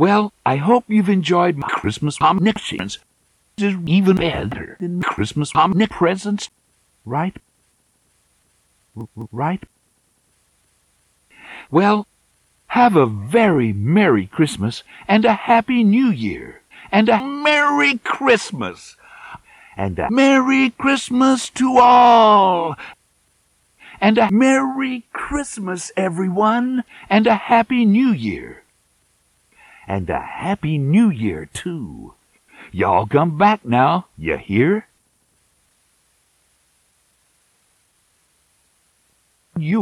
Well, I hope you've enjoyed my Christmas omniscience. Is even better than Christmas omnipresence, right? Right? Well, have a very Merry Christmas and a Happy New Year and a Merry Christmas and a Merry Christmas to all and a Merry Christmas, everyone, and a Happy New Year. And a Happy New Year, too. Y'all come back now, you hear? You